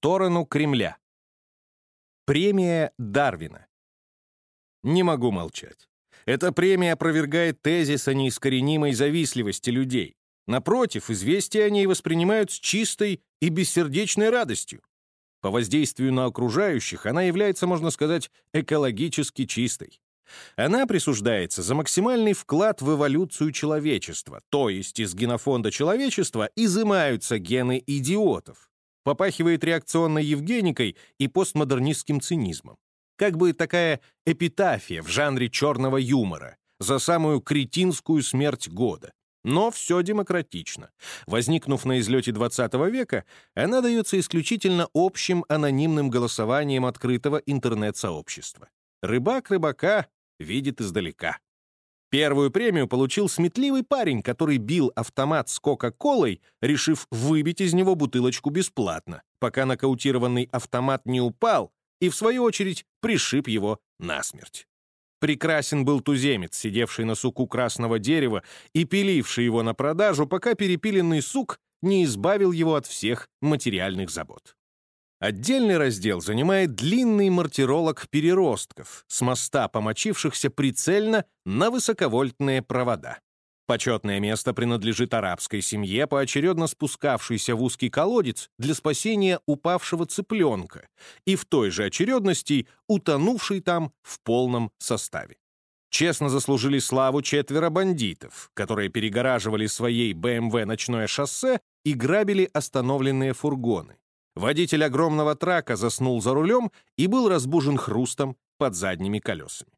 сторону Кремля. Премия Дарвина. Не могу молчать. Эта премия опровергает тезис о неискоренимой завистливости людей. Напротив, известия о ней воспринимают с чистой и бессердечной радостью. По воздействию на окружающих она является, можно сказать, экологически чистой. Она присуждается за максимальный вклад в эволюцию человечества, то есть из генофонда человечества изымаются гены идиотов. Попахивает реакционной евгеникой и постмодернистским цинизмом. Как бы такая эпитафия в жанре черного юмора за самую кретинскую смерть года. Но все демократично. Возникнув на излете XX века, она дается исключительно общим анонимным голосованием открытого интернет-сообщества. Рыбак рыбака видит издалека. Первую премию получил сметливый парень, который бил автомат с Кока-Колой, решив выбить из него бутылочку бесплатно, пока нокаутированный автомат не упал и, в свою очередь, пришиб его насмерть. Прекрасен был туземец, сидевший на суку красного дерева и пиливший его на продажу, пока перепиленный сук не избавил его от всех материальных забот. Отдельный раздел занимает длинный мартиролог переростков с моста, помочившихся прицельно на высоковольтные провода. Почетное место принадлежит арабской семье, поочередно спускавшейся в узкий колодец для спасения упавшего цыпленка, и в той же очередности утонувший там в полном составе. Честно заслужили славу четверо бандитов, которые перегораживали своей БМВ ночное шоссе и грабили остановленные фургоны. Водитель огромного трака заснул за рулем и был разбужен хрустом под задними колесами.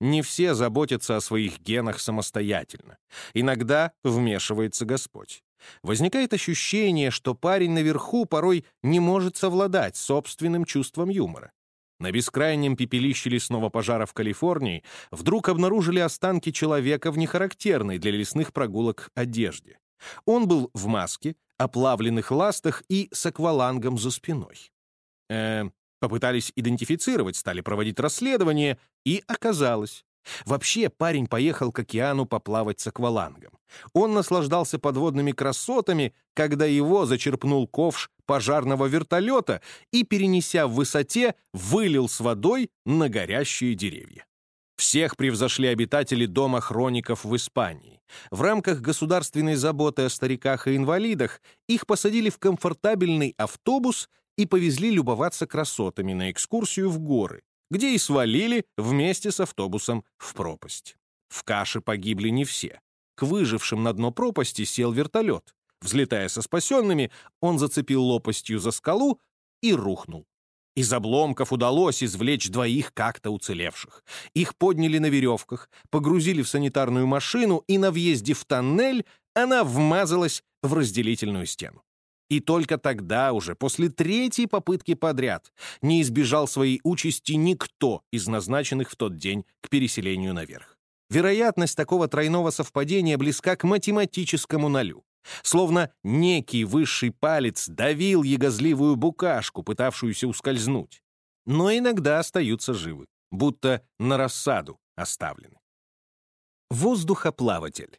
Не все заботятся о своих генах самостоятельно. Иногда вмешивается Господь. Возникает ощущение, что парень наверху порой не может совладать собственным чувством юмора. На бескрайнем пепелище лесного пожара в Калифорнии вдруг обнаружили останки человека в нехарактерной для лесных прогулок одежде. Он был в маске, оплавленных ластах и с аквалангом за спиной. Э, Попытались идентифицировать, стали проводить расследование, и оказалось. Вообще парень поехал к океану поплавать с аквалангом. Он наслаждался подводными красотами, когда его зачерпнул ковш пожарного вертолета и, перенеся в высоте, вылил с водой на горящие деревья. Всех превзошли обитатели Дома хроников в Испании. В рамках государственной заботы о стариках и инвалидах их посадили в комфортабельный автобус и повезли любоваться красотами на экскурсию в горы, где и свалили вместе с автобусом в пропасть. В каше погибли не все. К выжившим на дно пропасти сел вертолет. Взлетая со спасенными, он зацепил лопастью за скалу и рухнул. Из обломков удалось извлечь двоих как-то уцелевших. Их подняли на веревках, погрузили в санитарную машину, и на въезде в тоннель она вмазалась в разделительную стену. И только тогда уже, после третьей попытки подряд, не избежал своей участи никто из назначенных в тот день к переселению наверх. Вероятность такого тройного совпадения близка к математическому нулю. Словно некий высший палец давил ягозливую букашку, пытавшуюся ускользнуть. Но иногда остаются живы, будто на рассаду оставлены. Воздухоплаватель.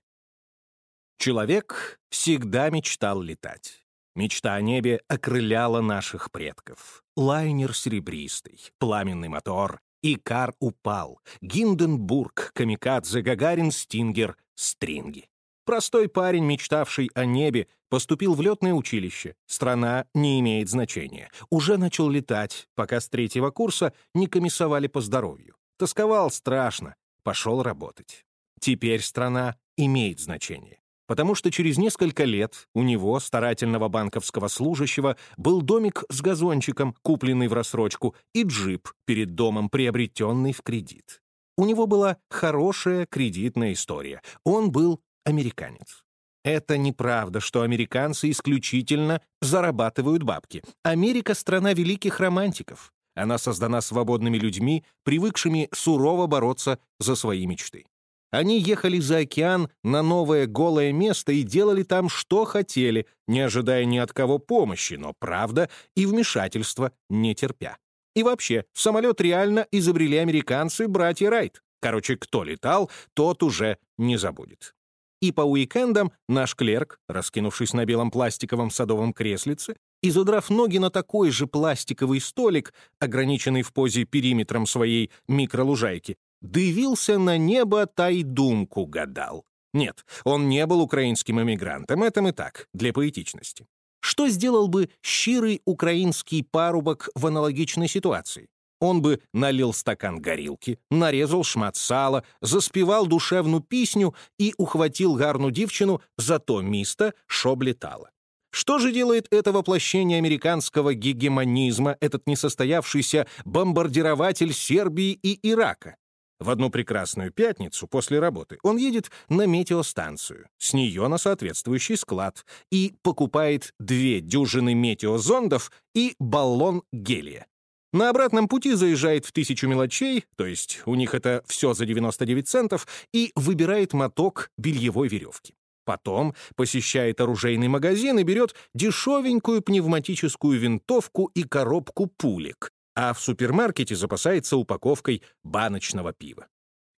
Человек всегда мечтал летать. Мечта о небе окрыляла наших предков. Лайнер серебристый, пламенный мотор, Икар упал, Гинденбург, Камикадзе, Гагарин, Стингер, Стринги. Простой парень, мечтавший о небе, поступил в летное училище. Страна не имеет значения. Уже начал летать, пока с третьего курса не комиссовали по здоровью. Тосковал страшно, пошел работать. Теперь страна имеет значение потому что через несколько лет у него, старательного банковского служащего, был домик с газончиком, купленный в рассрочку, и джип перед домом, приобретенный в кредит. У него была хорошая кредитная история. Он был американец. Это неправда, что американцы исключительно зарабатывают бабки. Америка — страна великих романтиков. Она создана свободными людьми, привыкшими сурово бороться за свои мечты. Они ехали за океан на новое голое место и делали там, что хотели, не ожидая ни от кого помощи, но правда и вмешательства не терпя. И вообще, самолет реально изобрели американцы, братья Райт. Короче, кто летал, тот уже не забудет. И по уикендам наш клерк, раскинувшись на белом пластиковом садовом креслице, и, задрав ноги на такой же пластиковый столик, ограниченный в позе периметром своей микролужайки, дивился на небо тайдумку гадал. Нет, он не был украинским эмигрантом, это мы так, для поэтичности. Что сделал бы щирый украинский парубок в аналогичной ситуации? Он бы налил стакан горилки, нарезал шмат сала, заспевал душевную песню и ухватил гарну девчину за то место, шо облетало. Что же делает это воплощение американского гегемонизма, этот несостоявшийся бомбардирователь Сербии и Ирака? В одну прекрасную пятницу после работы он едет на метеостанцию, с нее на соответствующий склад, и покупает две дюжины метеозондов и баллон гелия. На обратном пути заезжает в тысячу мелочей, то есть у них это все за 99 центов, и выбирает моток бельевой веревки. Потом посещает оружейный магазин и берет дешевенькую пневматическую винтовку и коробку пулек, а в супермаркете запасается упаковкой баночного пива.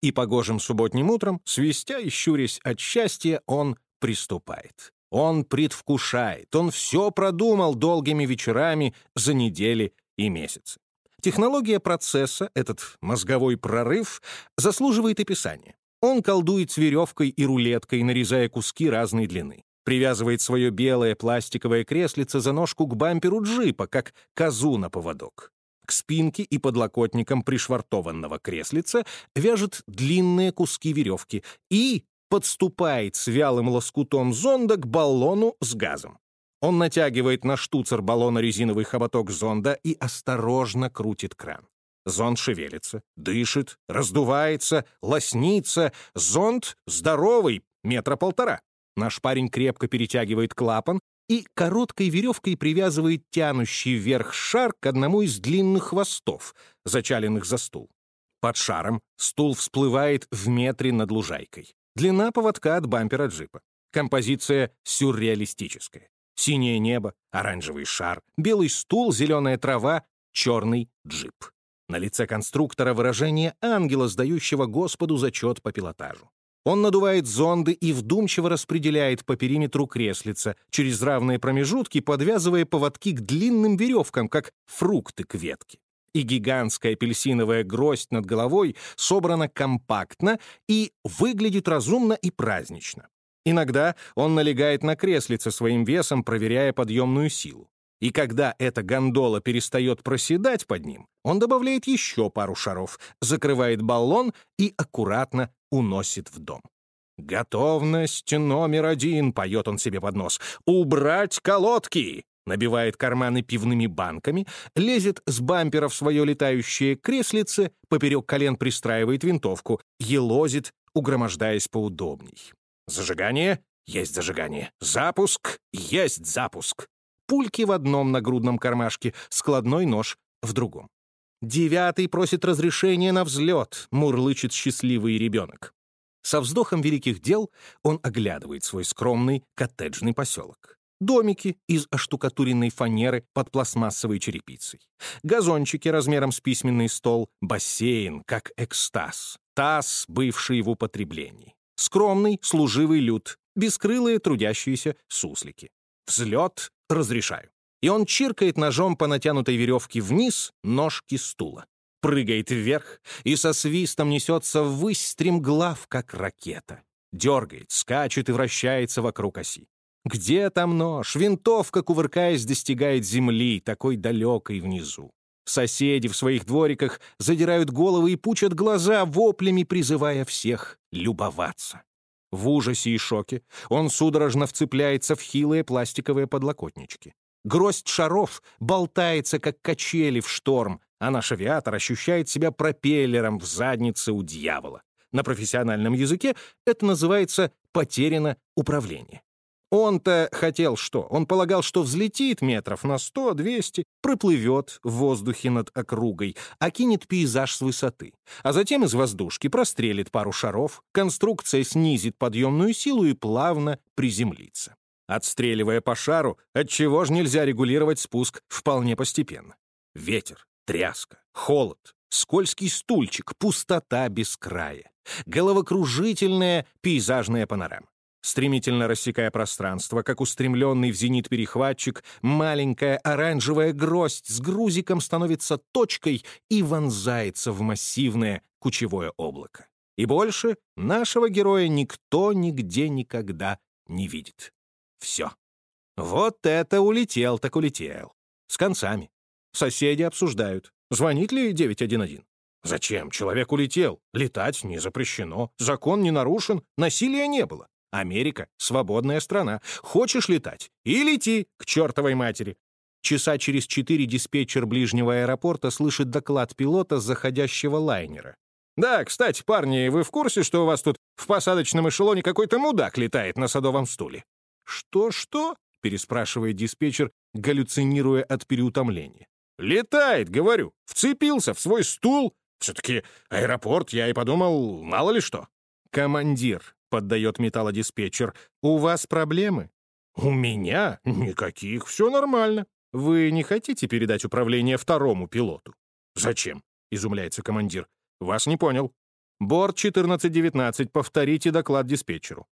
И погожим субботним утром, свистя и щурясь от счастья, он приступает. Он предвкушает, он все продумал долгими вечерами за недели и месяцы. Технология процесса, этот мозговой прорыв, заслуживает описания. Он колдует с веревкой и рулеткой, нарезая куски разной длины. Привязывает свое белое пластиковое креслице за ножку к бамперу джипа, как козу на поводок. К спинке и подлокотникам пришвартованного креслица вяжет длинные куски веревки и подступает с вялым лоскутом зонда к баллону с газом. Он натягивает на штуцер баллона резиновый хоботок зонда и осторожно крутит кран. Зонд шевелится, дышит, раздувается, лоснится. Зонд здоровый, метра полтора. Наш парень крепко перетягивает клапан, и короткой веревкой привязывает тянущий вверх шар к одному из длинных хвостов, зачаленных за стул. Под шаром стул всплывает в метре над лужайкой. Длина поводка от бампера джипа. Композиция сюрреалистическая. Синее небо, оранжевый шар, белый стул, зеленая трава, черный джип. На лице конструктора выражение ангела, сдающего Господу зачет по пилотажу. Он надувает зонды и вдумчиво распределяет по периметру креслица, через равные промежутки подвязывая поводки к длинным веревкам, как фрукты к ветке. И гигантская апельсиновая гроздь над головой собрана компактно и выглядит разумно и празднично. Иногда он налегает на креслице своим весом, проверяя подъемную силу. И когда эта гондола перестает проседать под ним, он добавляет еще пару шаров, закрывает баллон и аккуратно уносит в дом. «Готовность номер один», — поет он себе под нос. «Убрать колодки!» Набивает карманы пивными банками, лезет с бампера в свое летающее креслице, поперек колен пристраивает винтовку, елозит, угромождаясь поудобней. Зажигание — есть зажигание. Запуск — есть запуск. Пульки в одном нагрудном кармашке, складной нож в другом. Девятый просит разрешения на взлет, мурлычет счастливый ребенок. Со вздохом великих дел он оглядывает свой скромный коттеджный поселок. Домики из оштукатуренной фанеры под пластмассовой черепицей. Газончики размером с письменный стол, бассейн, как экстаз. Таз, бывший в употреблении. Скромный, служивый люд, бескрылые трудящиеся суслики. Взлет разрешаю и он чиркает ножом по натянутой веревке вниз ножки стула. Прыгает вверх и со свистом несется ввысь стремглав, как ракета. Дергает, скачет и вращается вокруг оси. Где там нож? Винтовка, кувыркаясь, достигает земли, такой далекой внизу. Соседи в своих двориках задирают головы и пучат глаза, воплями призывая всех любоваться. В ужасе и шоке он судорожно вцепляется в хилые пластиковые подлокотнички. Гроздь шаров болтается, как качели в шторм, а наш авиатор ощущает себя пропеллером в заднице у дьявола. На профессиональном языке это называется «потеряно управление». Он-то хотел что? Он полагал, что взлетит метров на 100-200, проплывет в воздухе над округой, окинет пейзаж с высоты. А затем из воздушки прострелит пару шаров, конструкция снизит подъемную силу и плавно приземлится отстреливая по шару, отчего же нельзя регулировать спуск вполне постепенно. Ветер, тряска, холод, скользкий стульчик, пустота без края, головокружительная пейзажная панорама. Стремительно рассекая пространство, как устремленный в зенит перехватчик, маленькая оранжевая гроздь с грузиком становится точкой и вонзается в массивное кучевое облако. И больше нашего героя никто нигде никогда не видит. Все. Вот это улетел так улетел. С концами. Соседи обсуждают, звонит ли 911. Зачем? Человек улетел. Летать не запрещено. Закон не нарушен. Насилия не было. Америка — свободная страна. Хочешь летать? И лети к чертовой матери. Часа через четыре диспетчер ближнего аэропорта слышит доклад пилота заходящего лайнера. «Да, кстати, парни, вы в курсе, что у вас тут в посадочном эшелоне какой-то мудак летает на садовом стуле?» «Что-что?» — переспрашивает диспетчер, галлюцинируя от переутомления. «Летает, говорю, вцепился в свой стул. Все-таки аэропорт, я и подумал, мало ли что». «Командир», — поддает металлодиспетчер, — «у вас проблемы?» «У меня? Никаких, все нормально. Вы не хотите передать управление второму пилоту?» «Зачем?» — изумляется командир. «Вас не понял. Борт 1419, повторите доклад диспетчеру».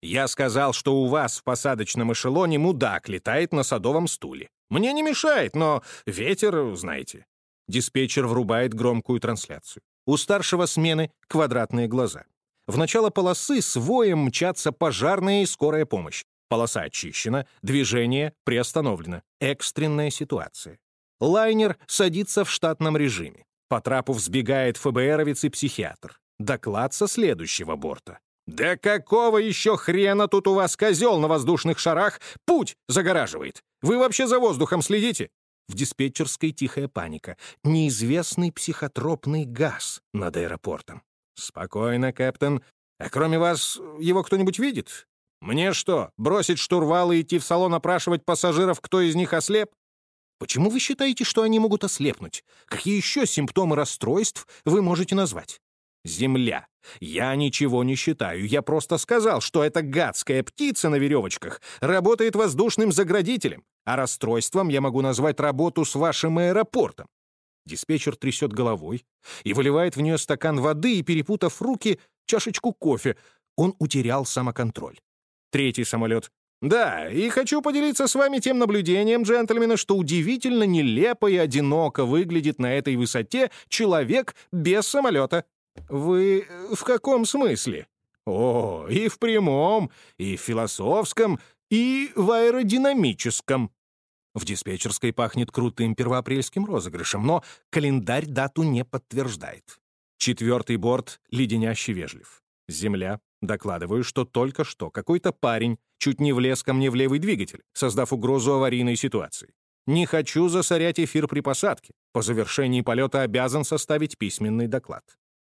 «Я сказал, что у вас в посадочном эшелоне мудак летает на садовом стуле. Мне не мешает, но ветер, знаете». Диспетчер врубает громкую трансляцию. У старшего смены квадратные глаза. В начало полосы с воем мчатся пожарная и скорая помощь. Полоса очищена, движение приостановлено. Экстренная ситуация. Лайнер садится в штатном режиме. По трапу взбегает ФБРовец и психиатр. Доклад со следующего борта. «Да какого еще хрена тут у вас козел на воздушных шарах путь загораживает? Вы вообще за воздухом следите?» В диспетчерской тихая паника. Неизвестный психотропный газ над аэропортом. «Спокойно, капитан. А кроме вас его кто-нибудь видит? Мне что, бросить штурвал и идти в салон опрашивать пассажиров, кто из них ослеп? Почему вы считаете, что они могут ослепнуть? Какие еще симптомы расстройств вы можете назвать? Земля. Я ничего не считаю. Я просто сказал, что эта гадская птица на веревочках работает воздушным заградителем, а расстройством я могу назвать работу с вашим аэропортом. Диспетчер трясет головой и выливает в нее стакан воды и, перепутав руки, чашечку кофе. Он утерял самоконтроль. Третий самолет. «Да, и хочу поделиться с вами тем наблюдением, джентльмены, что удивительно нелепо и одиноко выглядит на этой высоте человек без самолета. «Вы э, в каком смысле?» «О, и в прямом, и в философском, и в аэродинамическом». В диспетчерской пахнет крутым первоапрельским розыгрышем, но календарь дату не подтверждает. Четвертый борт леденяще вежлив. Земля. Докладываю, что только что какой-то парень чуть не влез ко мне в левый двигатель, создав угрозу аварийной ситуации. Не хочу засорять эфир при посадке. По завершении полета обязан составить письменный доклад.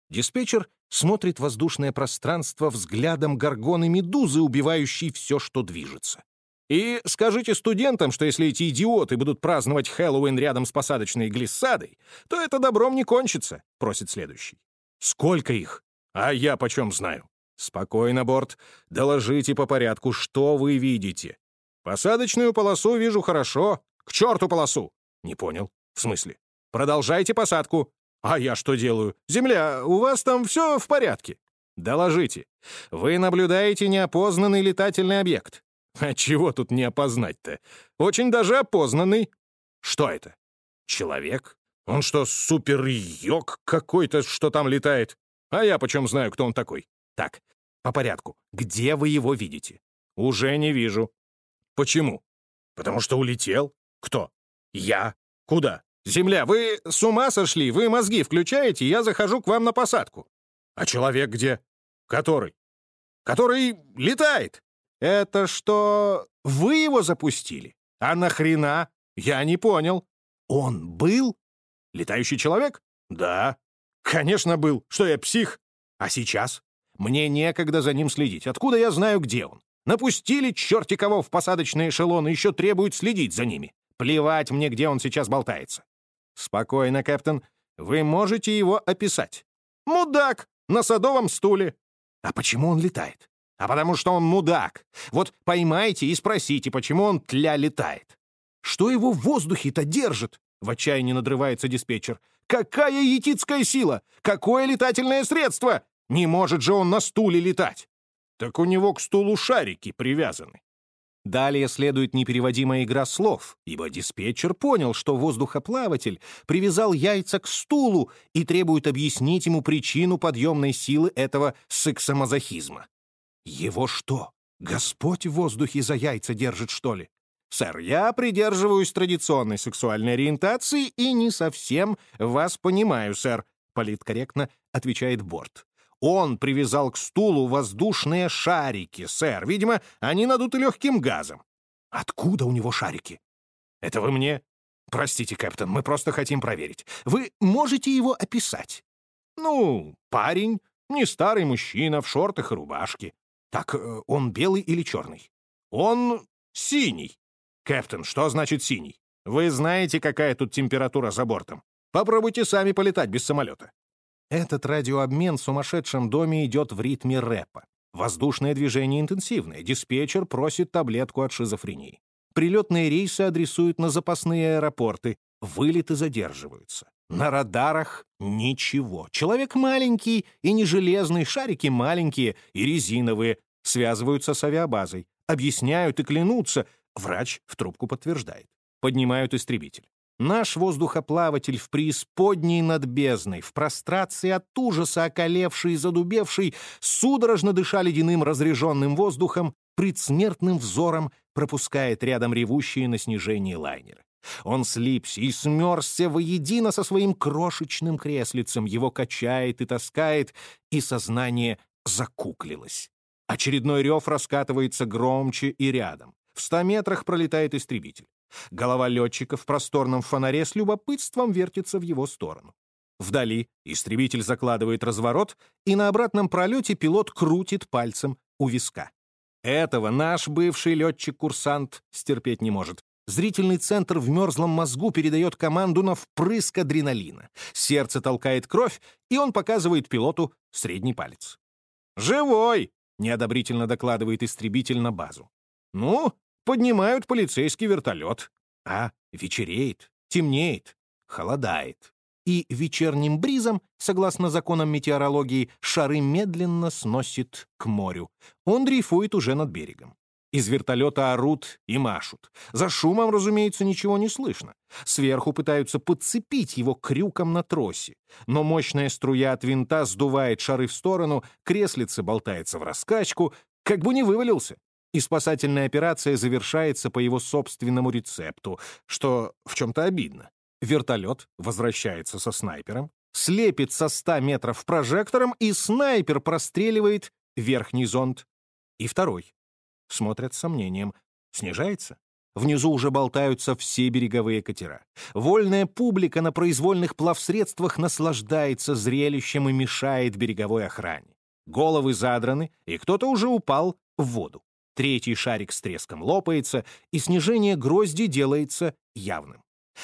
Диспетчер смотрит воздушное пространство взглядом горгоны-медузы, убивающей все, что движется. И скажите студентам, что если эти идиоты будут праздновать Хэллоуин рядом с посадочной глиссадой, то это добром не кончится, просит следующий. Сколько их? А я почем знаю? Спокойно, борт. Доложите по порядку, что вы видите. Посадочную полосу вижу хорошо. К черту полосу! Не понял. В смысле? Продолжайте посадку. «А я что делаю? Земля, у вас там все в порядке?» «Доложите. Вы наблюдаете неопознанный летательный объект». «А чего тут не опознать-то? Очень даже опознанный». «Что это? Человек? Он что, супер-йог какой-то, что там летает? А я почем знаю, кто он такой?» «Так, по порядку. Где вы его видите?» «Уже не вижу». «Почему?» «Потому что улетел. Кто?» «Я. Куда?» «Земля, вы с ума сошли? Вы мозги включаете, я захожу к вам на посадку». «А человек где?» «Который?» «Который летает». «Это что, вы его запустили? А нахрена? Я не понял». «Он был?» «Летающий человек?» «Да». «Конечно был. Что я, псих?» «А сейчас?» «Мне некогда за ним следить. Откуда я знаю, где он? Напустили черти кого в посадочные эшелоны, еще требуют следить за ними. Плевать мне, где он сейчас болтается. «Спокойно, капитан. Вы можете его описать. Мудак! На садовом стуле!» «А почему он летает?» «А потому что он мудак. Вот поймайте и спросите, почему он тля летает». «Что его в воздухе-то держит?» — в отчаянии надрывается диспетчер. «Какая етицкая сила? Какое летательное средство? Не может же он на стуле летать!» Так у него к стулу шарики привязаны. Далее следует непереводимая игра слов, ибо диспетчер понял, что воздухоплаватель привязал яйца к стулу и требует объяснить ему причину подъемной силы этого сексомазохизма. Его что, Господь в воздухе за яйца держит, что ли? Сэр, я придерживаюсь традиционной сексуальной ориентации и не совсем вас понимаю, сэр, политкорректно отвечает Борт. Он привязал к стулу воздушные шарики, сэр. Видимо, они надуты легким газом. Откуда у него шарики? Это вы мне? Простите, капитан, мы просто хотим проверить. Вы можете его описать? Ну, парень, не старый мужчина в шортах и рубашке. Так э, он белый или черный? Он синий. Капитан, что значит синий? Вы знаете, какая тут температура за бортом. Попробуйте сами полетать без самолета. Этот радиообмен в сумасшедшем доме идет в ритме рэпа. Воздушное движение интенсивное, диспетчер просит таблетку от шизофрении. Прилетные рейсы адресуют на запасные аэропорты, вылеты задерживаются. На радарах ничего. Человек маленький и не железный, шарики маленькие и резиновые. Связываются с авиабазой, объясняют и клянутся. Врач в трубку подтверждает. Поднимают истребитель. Наш воздухоплаватель в преисподней над бездной, в прострации от ужаса околевший и задубевший, судорожно дыша ледяным разреженным воздухом, предсмертным взором пропускает рядом ревущие на снижении лайнеры. Он слипся и смерзся воедино со своим крошечным креслицем, его качает и таскает, и сознание закуклилось. Очередной рев раскатывается громче и рядом. В ста метрах пролетает истребитель. Голова летчика в просторном фонаре с любопытством вертится в его сторону. Вдали истребитель закладывает разворот, и на обратном пролете пилот крутит пальцем у виска. Этого наш бывший летчик-курсант стерпеть не может. Зрительный центр в мерзлом мозгу передает команду на впрыск адреналина. Сердце толкает кровь, и он показывает пилоту средний палец. «Живой!» — неодобрительно докладывает истребитель на базу. «Ну, поднимают полицейский вертолет. А вечереет, темнеет, холодает. И вечерним бризом, согласно законам метеорологии, шары медленно сносит к морю. Он дрейфует уже над берегом. Из вертолета орут и машут. За шумом, разумеется, ничего не слышно. Сверху пытаются подцепить его крюком на тросе. Но мощная струя от винта сдувает шары в сторону, креслице болтается в раскачку, как бы не вывалился и спасательная операция завершается по его собственному рецепту, что в чем-то обидно. Вертолет возвращается со снайпером, слепит со 100 метров прожектором, и снайпер простреливает верхний зонд. И второй. Смотрят с сомнением. Снижается? Внизу уже болтаются все береговые катера. Вольная публика на произвольных плавсредствах наслаждается зрелищем и мешает береговой охране. Головы задраны, и кто-то уже упал в воду. Третий шарик с треском лопается, и снижение грозди делается явным.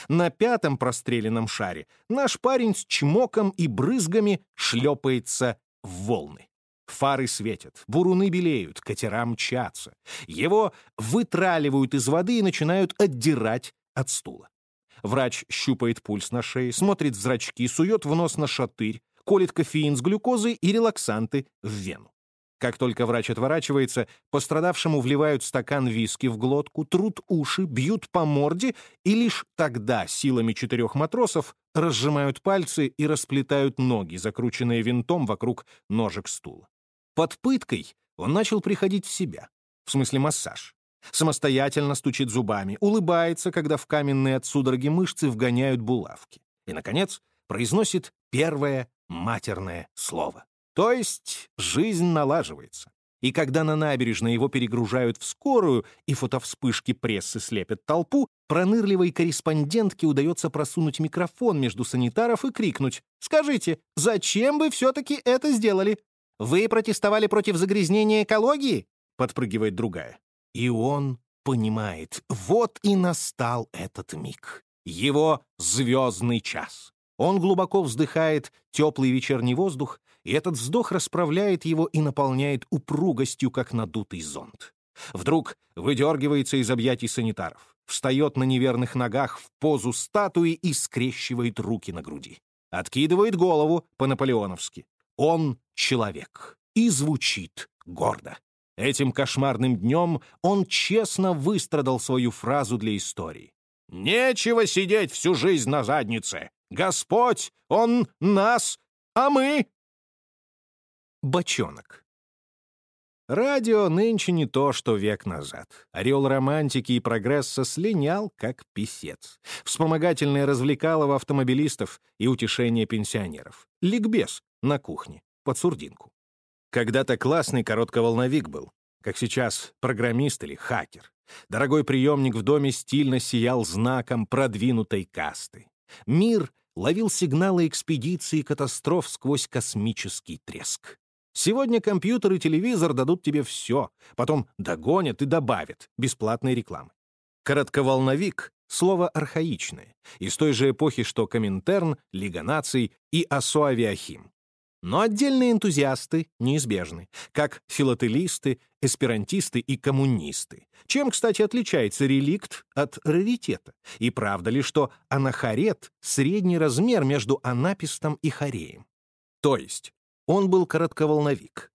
На пятом простреленном шаре наш парень с чмоком и брызгами шлепается в волны. Фары светят, буруны белеют, катера мчатся. Его вытраливают из воды и начинают отдирать от стула. Врач щупает пульс на шее, смотрит в зрачки, сует в нос на шатырь, колет кофеин с глюкозой и релаксанты в вену. Как только врач отворачивается, пострадавшему вливают стакан виски в глотку, трут уши, бьют по морде, и лишь тогда силами четырех матросов разжимают пальцы и расплетают ноги, закрученные винтом вокруг ножек стула. Под пыткой он начал приходить в себя, в смысле массаж. Самостоятельно стучит зубами, улыбается, когда в каменные от судороги мышцы вгоняют булавки. И, наконец, произносит первое матерное слово. То есть жизнь налаживается. И когда на набережной его перегружают в скорую, и фотовспышки прессы слепят толпу, пронырливой корреспондентке удается просунуть микрофон между санитаров и крикнуть «Скажите, зачем вы все-таки это сделали? Вы протестовали против загрязнения экологии?» подпрыгивает другая. И он понимает, вот и настал этот миг. Его звездный час. Он глубоко вздыхает теплый вечерний воздух, и этот вздох расправляет его и наполняет упругостью, как надутый зонт. Вдруг выдергивается из объятий санитаров, встает на неверных ногах в позу статуи и скрещивает руки на груди. Откидывает голову по-наполеоновски. Он человек и звучит гордо. Этим кошмарным днем он честно выстрадал свою фразу для истории. «Нечего сидеть всю жизнь на заднице! Господь, Он нас, а мы...» Бочонок. Радио нынче не то, что век назад. Орел романтики и прогресса слинял, как писец. Вспомогательное развлекалово автомобилистов и утешение пенсионеров. Ликбез на кухне, под сурдинку. Когда-то классный коротковолновик был, как сейчас программист или хакер. Дорогой приемник в доме стильно сиял знаком продвинутой касты. Мир ловил сигналы экспедиции катастроф сквозь космический треск. Сегодня компьютер и телевизор дадут тебе все, потом догонят и добавят бесплатной рекламы. Коротковолновик — слово архаичное, из той же эпохи, что Коминтерн, Лига наций и Асоавиахим. Но отдельные энтузиасты неизбежны, как филателисты, эсперантисты и коммунисты. Чем, кстати, отличается реликт от раритета? И правда ли, что анахарет — средний размер между анапистом и хореем? То есть он был коротковолновик.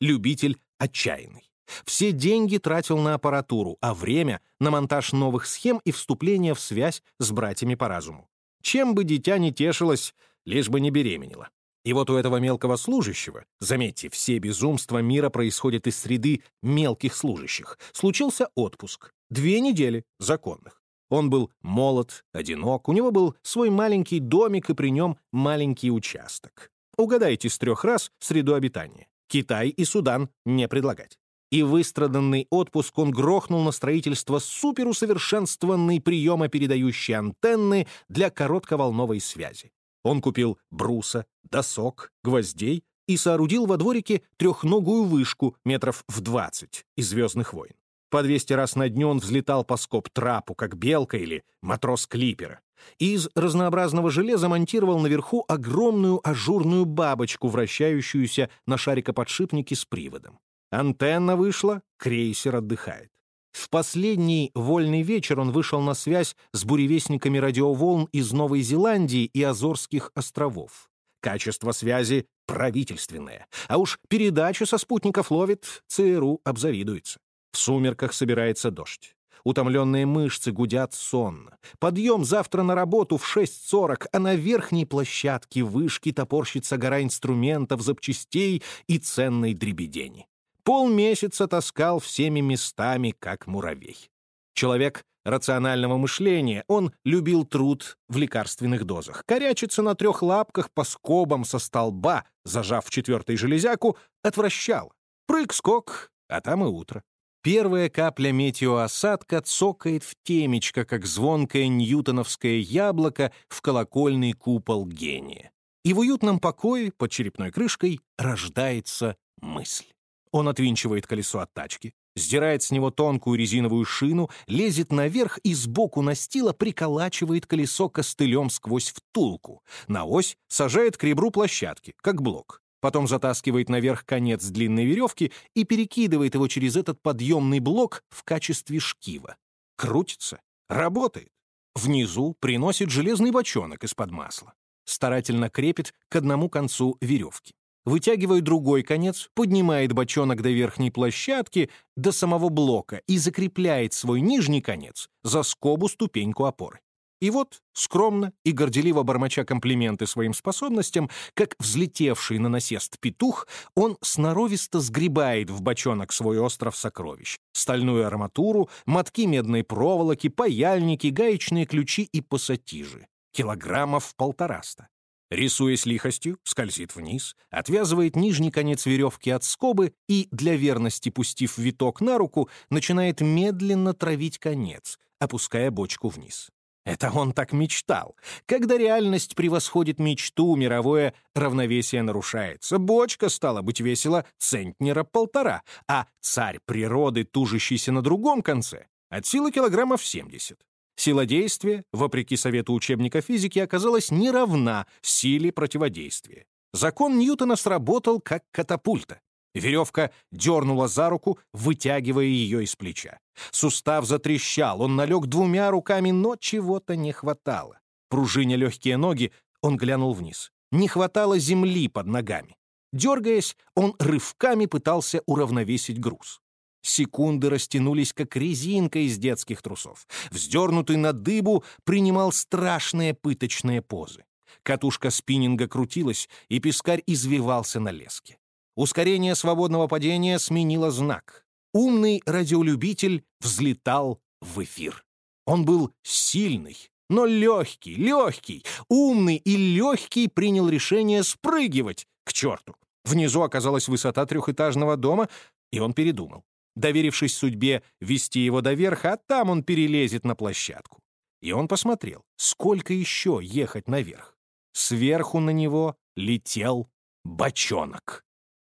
Любитель отчаянный. Все деньги тратил на аппаратуру, а время — на монтаж новых схем и вступление в связь с братьями по разуму. Чем бы дитя не тешилось, лишь бы не беременело. И вот у этого мелкого служащего, заметьте, все безумства мира происходят из среды мелких служащих, случился отпуск. Две недели законных. Он был молод, одинок, у него был свой маленький домик и при нем маленький участок. Угадайте с трех раз среду обитания. Китай и Судан не предлагать. И выстраданный отпуск он грохнул на строительство суперусовершенствованной приемопередающей антенны для коротковолновой связи. Он купил бруса, досок, гвоздей и соорудил во дворике трехногую вышку метров в двадцать из «Звездных войн». По 200 раз на дню он взлетал по скоб-трапу, как белка или матрос клипера из разнообразного железа монтировал наверху огромную ажурную бабочку, вращающуюся на шарикоподшипнике с приводом. Антенна вышла, крейсер отдыхает. В последний вольный вечер он вышел на связь с буревестниками радиоволн из Новой Зеландии и Азорских островов. Качество связи правительственное, а уж передачу со спутников ловит, ЦРУ обзавидуется. В сумерках собирается дождь. Утомленные мышцы гудят сонно. Подъем завтра на работу в 6.40, а на верхней площадке вышки топорщится гора инструментов, запчастей и ценной дребедени. Полмесяца таскал всеми местами, как муравей. Человек рационального мышления, он любил труд в лекарственных дозах. Корячиться на трех лапках по скобам со столба, зажав четвертой железяку, отвращал. Прыг-скок, а там и утро. Первая капля метеоосадка цокает в темечко, как звонкое ньютоновское яблоко в колокольный купол гения. И в уютном покое под черепной крышкой рождается мысль. Он отвинчивает колесо от тачки, сдирает с него тонкую резиновую шину, лезет наверх и сбоку настила приколачивает колесо костылем сквозь втулку. На ось сажает к ребру площадки, как блок потом затаскивает наверх конец длинной веревки и перекидывает его через этот подъемный блок в качестве шкива. Крутится, работает. Внизу приносит железный бочонок из-под масла. Старательно крепит к одному концу веревки. Вытягивает другой конец, поднимает бочонок до верхней площадки, до самого блока и закрепляет свой нижний конец за скобу ступеньку опоры. И вот, скромно и горделиво бормоча комплименты своим способностям, как взлетевший на насест петух, он сноровисто сгребает в бочонок свой остров сокровищ. Стальную арматуру, мотки медной проволоки, паяльники, гаечные ключи и пассатижи. Килограммов полтораста. Рисуясь лихостью, скользит вниз, отвязывает нижний конец веревки от скобы и, для верности пустив виток на руку, начинает медленно травить конец, опуская бочку вниз. Это он так мечтал. Когда реальность превосходит мечту, мировое равновесие нарушается. Бочка стала быть весила центнера полтора, а царь природы, тужащийся на другом конце, от силы килограммов 70. Сила действия, вопреки совету учебника физики, оказалась не равна силе противодействия. Закон Ньютона сработал как катапульта. Веревка дернула за руку, вытягивая ее из плеча. Сустав затрещал, он налег двумя руками, но чего-то не хватало. Пружиня легкие ноги, он глянул вниз. Не хватало земли под ногами. Дергаясь, он рывками пытался уравновесить груз. Секунды растянулись, как резинка из детских трусов. Вздернутый на дыбу принимал страшные пыточные позы. Катушка спиннинга крутилась, и пескарь извивался на леске. Ускорение свободного падения сменило знак. Умный радиолюбитель взлетал в эфир. Он был сильный, но легкий, легкий, умный и легкий принял решение спрыгивать к черту. Внизу оказалась высота трехэтажного дома, и он передумал, доверившись судьбе вести его до верха, а там он перелезет на площадку. И он посмотрел, сколько еще ехать наверх. Сверху на него летел бочонок.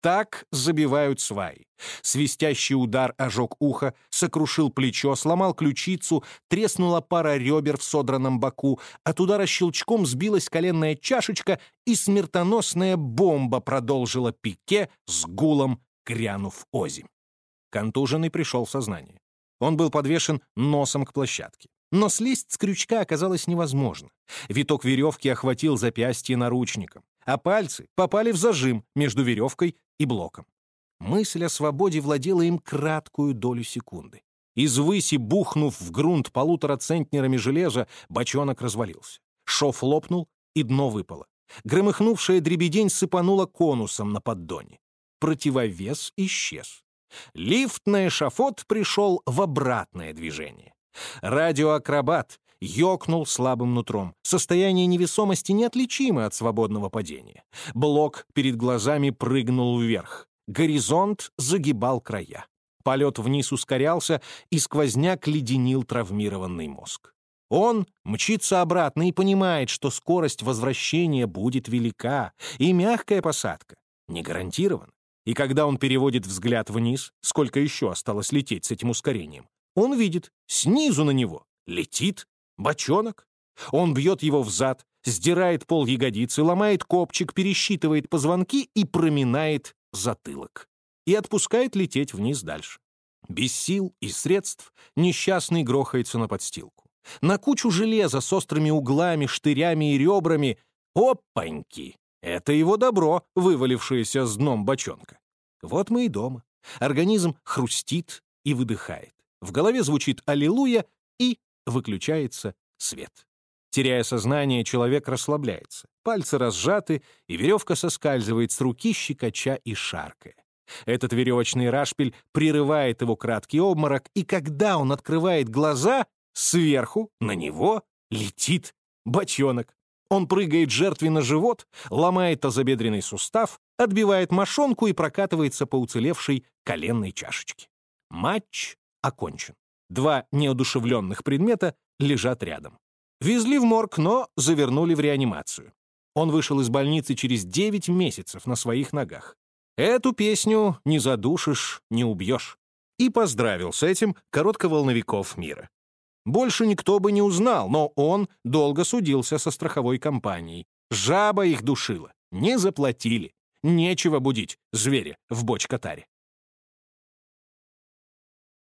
Так забивают сваи. Свистящий удар ожег ухо, сокрушил плечо, сломал ключицу, треснула пара ребер в содранном боку, от удара щелчком сбилась коленная чашечка, и смертоносная бомба продолжила пике с гулом, грянув озимь. Контуженный пришел в сознание. Он был подвешен носом к площадке. Но слезть с крючка оказалось невозможно. Виток веревки охватил запястье наручником, а пальцы попали в зажим между веревкой и блоком. Мысль о свободе владела им краткую долю секунды. Из выси, бухнув в грунт полутора центнерами железа, бочонок развалился. Шов лопнул, и дно выпало. Громыхнувшая дребедень сыпанула конусом на поддоне. Противовес исчез. Лифт на эшафот пришел в обратное движение. Радиоакробат ёкнул слабым нутром. Состояние невесомости неотличимо от свободного падения. Блок перед глазами прыгнул вверх. Горизонт загибал края. Полет вниз ускорялся, и сквозняк леденил травмированный мозг. Он мчится обратно и понимает, что скорость возвращения будет велика, и мягкая посадка не гарантирована. И когда он переводит взгляд вниз, сколько еще осталось лететь с этим ускорением, он видит, снизу на него летит бочонок. Он бьет его в зад, сдирает пол ягодицы, ломает копчик, пересчитывает позвонки и проминает затылок. И отпускает лететь вниз дальше. Без сил и средств несчастный грохается на подстилку. На кучу железа с острыми углами, штырями и ребрами. Опаньки! Это его добро, вывалившееся с дном бочонка. Вот мы и дома. Организм хрустит и выдыхает. В голове звучит «Аллилуйя» и выключается свет. Теряя сознание, человек расслабляется. Пальцы разжаты, и веревка соскальзывает с руки, щекоча и шаркая. Этот веревочный рашпиль прерывает его краткий обморок, и когда он открывает глаза, сверху на него летит бочонок. Он прыгает жертве на живот, ломает тазобедренный сустав, отбивает мошонку и прокатывается по уцелевшей коленной чашечке. Матч окончен. Два неодушевленных предмета лежат рядом. Везли в морг, но завернули в реанимацию. Он вышел из больницы через 9 месяцев на своих ногах. Эту песню не задушишь, не убьешь. И поздравил с этим коротковолновиков мира. Больше никто бы не узнал, но он долго судился со страховой компанией. Жаба их душила. Не заплатили. Нечего будить зверя в бочкотаре.